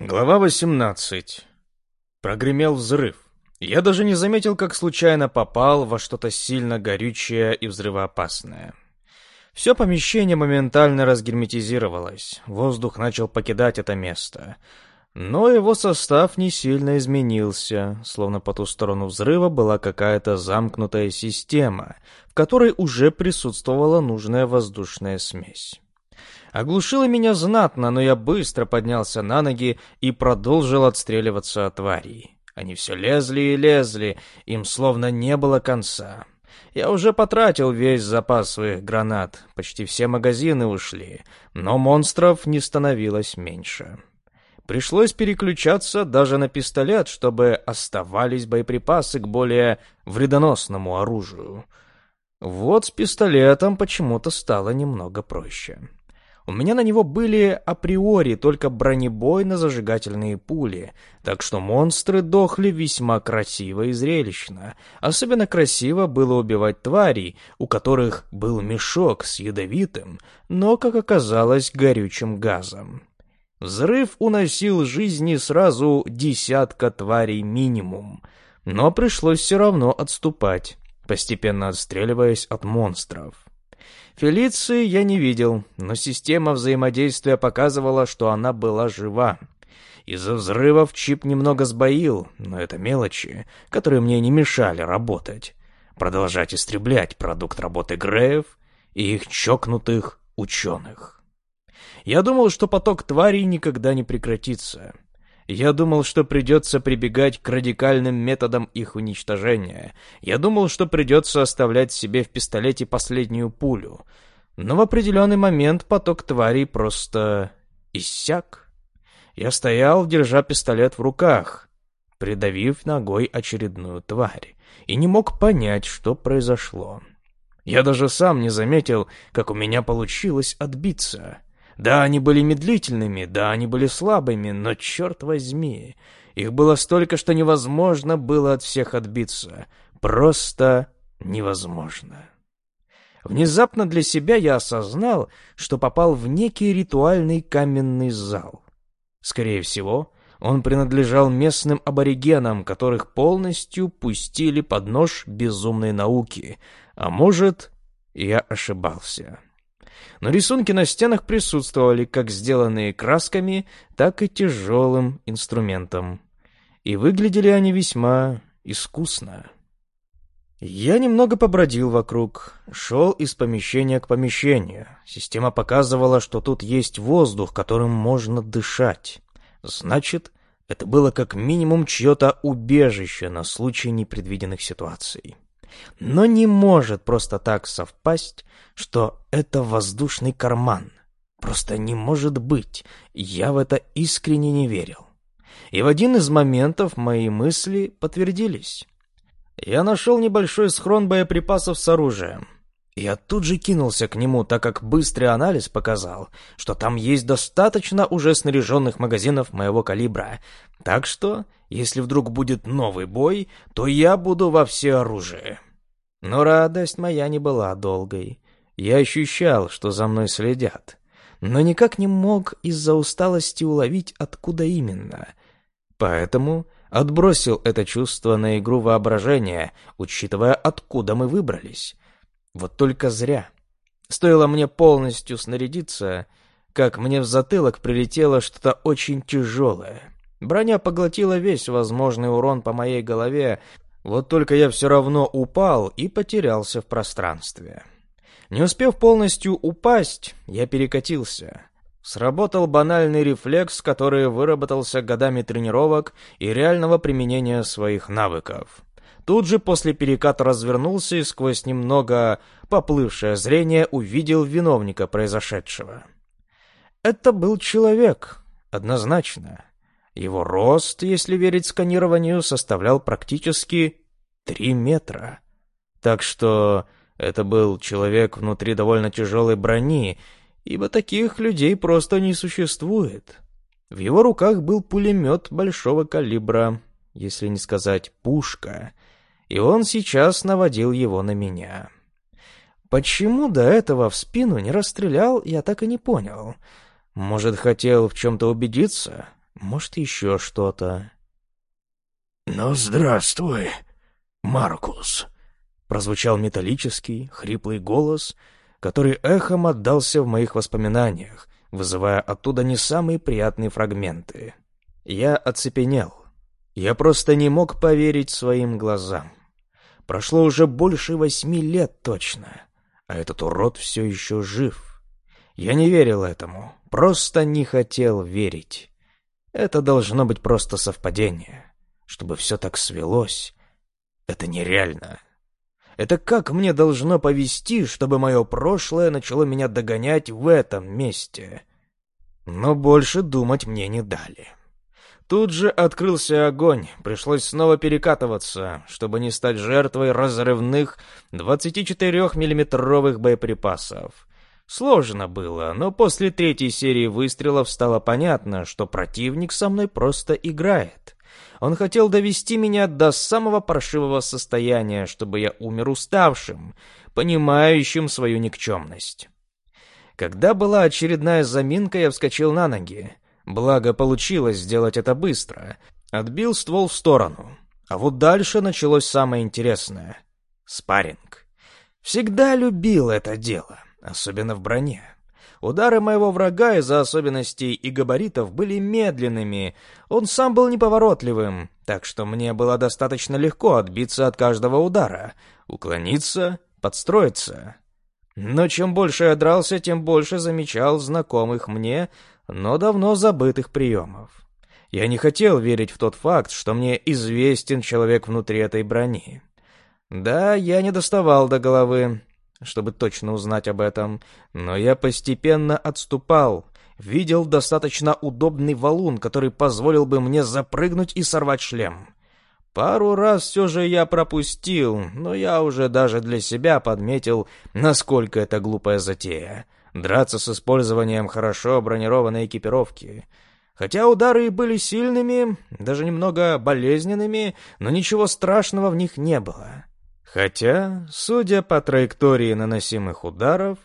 Глава 18. Прогремел взрыв. Я даже не заметил, как случайно попал во что-то сильно горючее и взрывоопасное. Все помещение моментально разгерметизировалось. Воздух начал покидать это место. Но его состав не сильно изменился, словно по ту сторону взрыва была какая-то замкнутая система, в которой уже присутствовала нужная воздушная смесь. Оглушило меня знатно, но я быстро поднялся на ноги и продолжил отстреливаться от тварей. Они все лезли и лезли, им словно не было конца. Я уже потратил весь запас своих гранат, почти все магазины ушли, но монстров не становилось меньше. Пришлось переключаться даже на пистолет, чтобы оставались боеприпасы к более вредоносному оружию. Вот с пистолетом почему-то стало немного проще. У меня на него были априори только бронебойно-зажигательные пули, так что монстры дохли весьма красиво и зрелищно. Особенно красиво было убивать тварей, у которых был мешок с ядовитым, но, как оказалось, горючим газом. Взрыв уносил жизни сразу десятка тварей минимум, но пришлось все равно отступать, постепенно отстреливаясь от монстров. Фелиции я не видел, но система взаимодействия показывала, что она была жива. Из-за взрывов чип немного сбоил, но это мелочи, которые мне не мешали работать. Продолжать истреблять продукт работы Греев и их чокнутых ученых. Я думал, что поток тварей никогда не прекратится. Я думал, что придется прибегать к радикальным методам их уничтожения. Я думал, что придется оставлять себе в пистолете последнюю пулю. Но в определенный момент поток тварей просто иссяк. Я стоял, держа пистолет в руках, придавив ногой очередную тварь, и не мог понять, что произошло. Я даже сам не заметил, как у меня получилось отбиться. Да, они были медлительными, да, они были слабыми, но, черт возьми, их было столько, что невозможно было от всех отбиться. Просто невозможно. Внезапно для себя я осознал, что попал в некий ритуальный каменный зал. Скорее всего, он принадлежал местным аборигенам, которых полностью пустили под нож безумной науки. А может, я ошибался но рисунки на стенах присутствовали как сделанные красками, так и тяжелым инструментом. И выглядели они весьма искусно. Я немного побродил вокруг, шел из помещения к помещению. Система показывала, что тут есть воздух, которым можно дышать. Значит, это было как минимум чье-то убежище на случай непредвиденных ситуаций. Но не может просто так совпасть, что это воздушный карман. Просто не может быть. Я в это искренне не верил. И в один из моментов мои мысли подтвердились. Я нашел небольшой схрон боеприпасов с оружием. Я тут же кинулся к нему, так как быстрый анализ показал, что там есть достаточно уже снаряженных магазинов моего калибра. Так что, если вдруг будет новый бой, то я буду во всеоружии. Но радость моя не была долгой. Я ощущал, что за мной следят, но никак не мог из-за усталости уловить, откуда именно. Поэтому отбросил это чувство на игру воображения, учитывая, откуда мы выбрались. Вот только зря. Стоило мне полностью снарядиться, как мне в затылок прилетело что-то очень тяжелое. Броня поглотила весь возможный урон по моей голове, вот только я все равно упал и потерялся в пространстве. Не успев полностью упасть, я перекатился. Сработал банальный рефлекс, который выработался годами тренировок и реального применения своих навыков. Тут же после переката развернулся и сквозь немного поплывшее зрение увидел виновника произошедшего. Это был человек, однозначно. Его рост, если верить сканированию, составлял практически три метра. Так что это был человек внутри довольно тяжелой брони, ибо таких людей просто не существует. В его руках был пулемет большого калибра, если не сказать пушка, и он сейчас наводил его на меня. Почему до этого в спину не расстрелял, я так и не понял. Может, хотел в чем-то убедиться? Может, еще что-то. «Ну, здравствуй, Маркус!» Прозвучал металлический, хриплый голос, который эхом отдался в моих воспоминаниях, вызывая оттуда не самые приятные фрагменты. Я оцепенел. Я просто не мог поверить своим глазам. Прошло уже больше восьми лет точно, а этот урод все еще жив. Я не верил этому, просто не хотел верить. Это должно быть просто совпадение. Чтобы все так свелось, это нереально. Это как мне должно повести, чтобы мое прошлое начало меня догонять в этом месте? Но больше думать мне не дали. Тут же открылся огонь, пришлось снова перекатываться, чтобы не стать жертвой разрывных 24-миллиметровых боеприпасов. Сложно было, но после третьей серии выстрелов стало понятно, что противник со мной просто играет. Он хотел довести меня до самого паршивого состояния, чтобы я умер уставшим, понимающим свою никчемность. Когда была очередная заминка, я вскочил на ноги. Благо, получилось сделать это быстро. Отбил ствол в сторону. А вот дальше началось самое интересное. Спарринг. Всегда любил это дело, особенно в броне. Удары моего врага из-за особенностей и габаритов были медленными, он сам был неповоротливым, так что мне было достаточно легко отбиться от каждого удара, уклониться, подстроиться. Но чем больше я дрался, тем больше замечал знакомых мне, но давно забытых приемов. Я не хотел верить в тот факт, что мне известен человек внутри этой брони. Да, я не доставал до головы, чтобы точно узнать об этом, но я постепенно отступал, видел достаточно удобный валун, который позволил бы мне запрыгнуть и сорвать шлем. Пару раз все же я пропустил, но я уже даже для себя подметил, насколько это глупая затея. Драться с использованием хорошо бронированной экипировки. Хотя удары были сильными, даже немного болезненными, но ничего страшного в них не было. Хотя, судя по траектории наносимых ударов,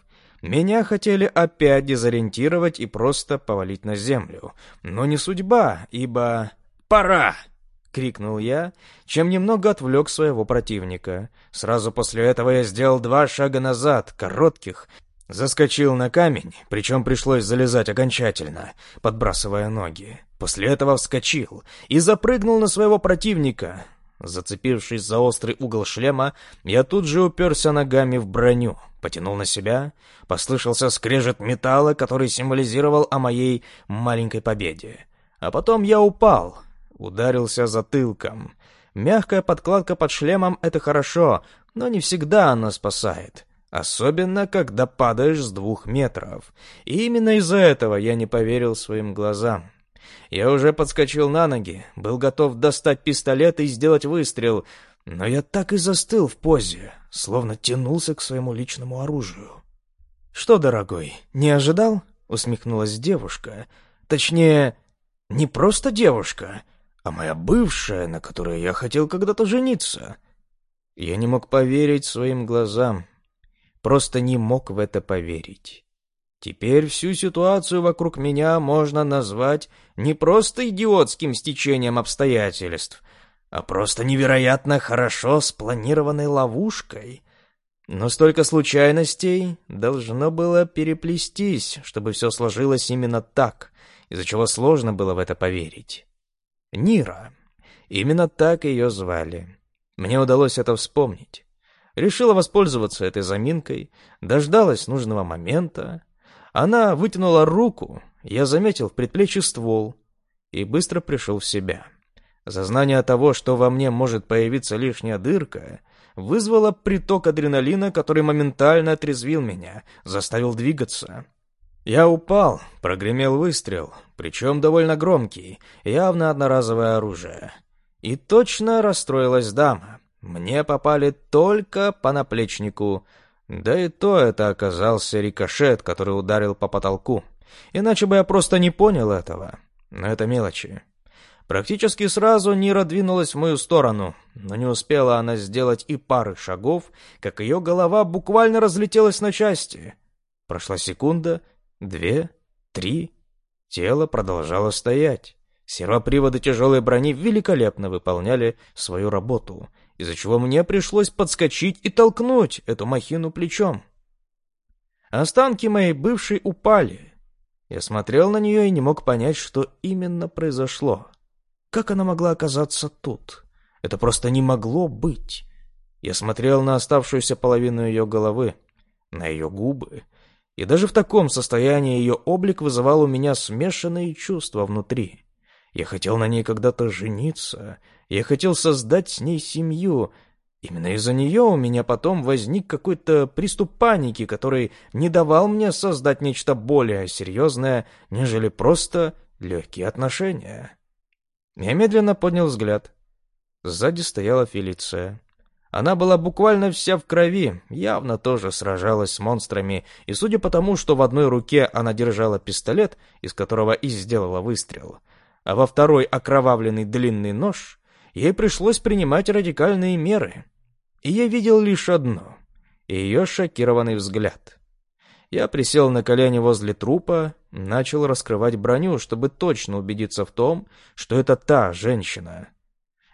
меня хотели опять дезориентировать и просто повалить на землю. Но не судьба, ибо... «Пора!» — крикнул я, чем немного отвлек своего противника. Сразу после этого я сделал два шага назад, коротких, заскочил на камень, причем пришлось залезать окончательно, подбрасывая ноги. После этого вскочил и запрыгнул на своего противника, Зацепившись за острый угол шлема, я тут же уперся ногами в броню, потянул на себя, послышался скрежет металла, который символизировал о моей маленькой победе. А потом я упал, ударился затылком. Мягкая подкладка под шлемом — это хорошо, но не всегда она спасает. Особенно, когда падаешь с двух метров. И именно из-за этого я не поверил своим глазам. Я уже подскочил на ноги, был готов достать пистолет и сделать выстрел, но я так и застыл в позе, словно тянулся к своему личному оружию. «Что, дорогой, не ожидал?» — усмехнулась девушка. «Точнее, не просто девушка, а моя бывшая, на которой я хотел когда-то жениться». Я не мог поверить своим глазам. Просто не мог в это поверить. Теперь всю ситуацию вокруг меня можно назвать не просто идиотским стечением обстоятельств, а просто невероятно хорошо спланированной ловушкой. Но столько случайностей должно было переплестись, чтобы все сложилось именно так, из-за чего сложно было в это поверить. Нира. Именно так ее звали. Мне удалось это вспомнить. Решила воспользоваться этой заминкой, дождалась нужного момента, она вытянула руку, я заметил в предплечье ствол и быстро пришел в себя. Зазнание того, что во мне может появиться лишняя дырка, вызвало приток адреналина, который моментально отрезвил меня, заставил двигаться. Я упал, прогремел выстрел, причем довольно громкий, явно одноразовое оружие. И точно расстроилась дама. Мне попали только по наплечнику, да и то это оказался рикошет, который ударил по потолку. Иначе бы я просто не понял этого. Но это мелочи. Практически сразу Нира двинулась в мою сторону, но не успела она сделать и пары шагов, как ее голова буквально разлетелась на части. Прошла секунда, две, три. Тело продолжало стоять. Сервоприводы тяжелой брони великолепно выполняли свою работу, из-за чего мне пришлось подскочить и толкнуть эту махину плечом. Останки моей бывшей упали. Я смотрел на нее и не мог понять, что именно произошло. Как она могла оказаться тут? Это просто не могло быть. Я смотрел на оставшуюся половину ее головы, на ее губы, и даже в таком состоянии ее облик вызывал у меня смешанные чувства внутри. Я хотел на ней когда-то жениться, я хотел создать с ней семью. Именно из-за нее у меня потом возник какой-то приступ паники, который не давал мне создать нечто более серьезное, нежели просто легкие отношения. Я медленно поднял взгляд. Сзади стояла Фелиция. Она была буквально вся в крови, явно тоже сражалась с монстрами, и судя по тому, что в одной руке она держала пистолет, из которого и сделала выстрел, а во второй окровавленный длинный нож, ей пришлось принимать радикальные меры. И я видел лишь одно — ее шокированный взгляд. Я присел на колени возле трупа, начал раскрывать броню, чтобы точно убедиться в том, что это та женщина.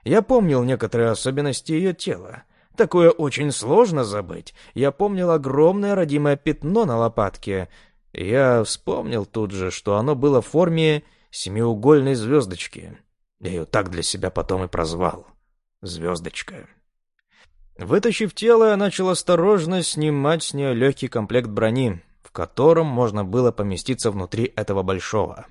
Я помнил некоторые особенности ее тела. Такое очень сложно забыть. Я помнил огромное родимое пятно на лопатке. Я вспомнил тут же, что оно было в форме семиугольной звездочки. Я ее так для себя потом и прозвал. Звездочка. Вытащив тело, я начал осторожно снимать с нее легкий комплект брони, в котором можно было поместиться внутри этого большого.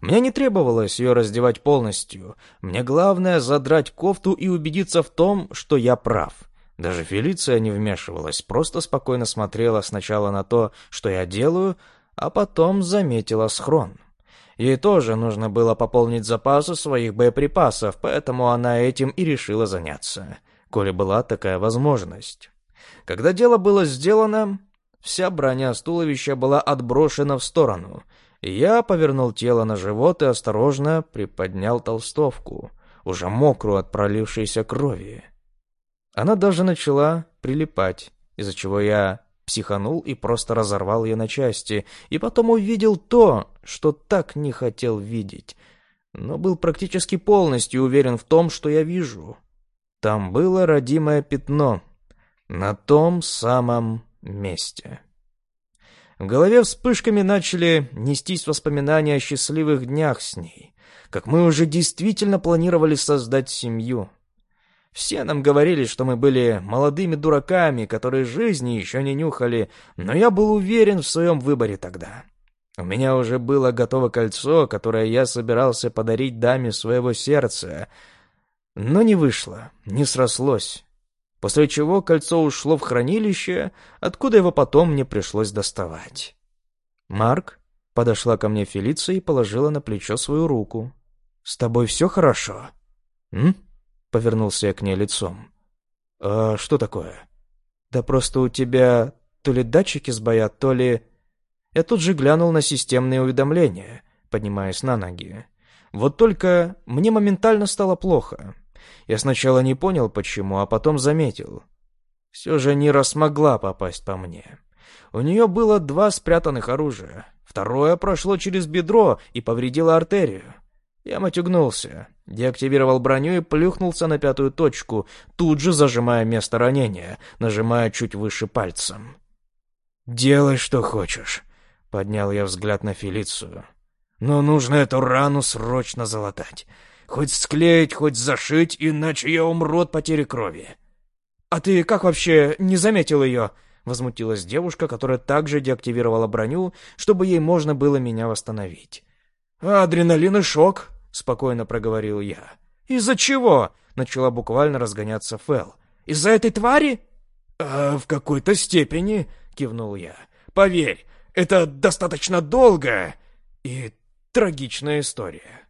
Мне не требовалось ее раздевать полностью. Мне главное задрать кофту и убедиться в том, что я прав. Даже Фелиция не вмешивалась, просто спокойно смотрела сначала на то, что я делаю, а потом заметила схрон. Ей тоже нужно было пополнить запасы своих боеприпасов, поэтому она этим и решила заняться, коли была такая возможность. Когда дело было сделано, вся броня с туловища была отброшена в сторону. Я повернул тело на живот и осторожно приподнял толстовку, уже мокрую от пролившейся крови. Она даже начала прилипать, из-за чего я психанул и просто разорвал ее на части, и потом увидел то, что так не хотел видеть, но был практически полностью уверен в том, что я вижу. Там было родимое пятно, на том самом месте. В голове вспышками начали нестись воспоминания о счастливых днях с ней, как мы уже действительно планировали создать семью — все нам говорили, что мы были молодыми дураками, которые жизни еще не нюхали, но я был уверен в своем выборе тогда. У меня уже было готово кольцо, которое я собирался подарить даме своего сердца, но не вышло, не срослось. После чего кольцо ушло в хранилище, откуда его потом мне пришлось доставать. Марк подошла ко мне Фелиция и положила на плечо свою руку. «С тобой все хорошо?» «М?» Повернулся я к ней лицом. «А что такое?» «Да просто у тебя то ли датчики сбоят, то ли...» Я тут же глянул на системные уведомления, поднимаясь на ноги. Вот только мне моментально стало плохо. Я сначала не понял, почему, а потом заметил. Все же Нира смогла попасть по мне. У нее было два спрятанных оружия. Второе прошло через бедро и повредило артерию. Я матюгнулся, деактивировал броню и плюхнулся на пятую точку, тут же зажимая место ранения, нажимая чуть выше пальцем. «Делай, что хочешь», — поднял я взгляд на Фелицию. «Но нужно эту рану срочно залатать. Хоть склеить, хоть зашить, иначе я умру от потери крови». «А ты как вообще не заметил ее?» — возмутилась девушка, которая также деактивировала броню, чтобы ей можно было меня восстановить. «Адреналин и шок», — спокойно проговорил я. «Из-за чего?» — начала буквально разгоняться Фэл. «Из-за этой твари?» «А, «В какой-то степени», — кивнул я. «Поверь, это достаточно долгая и трагичная история».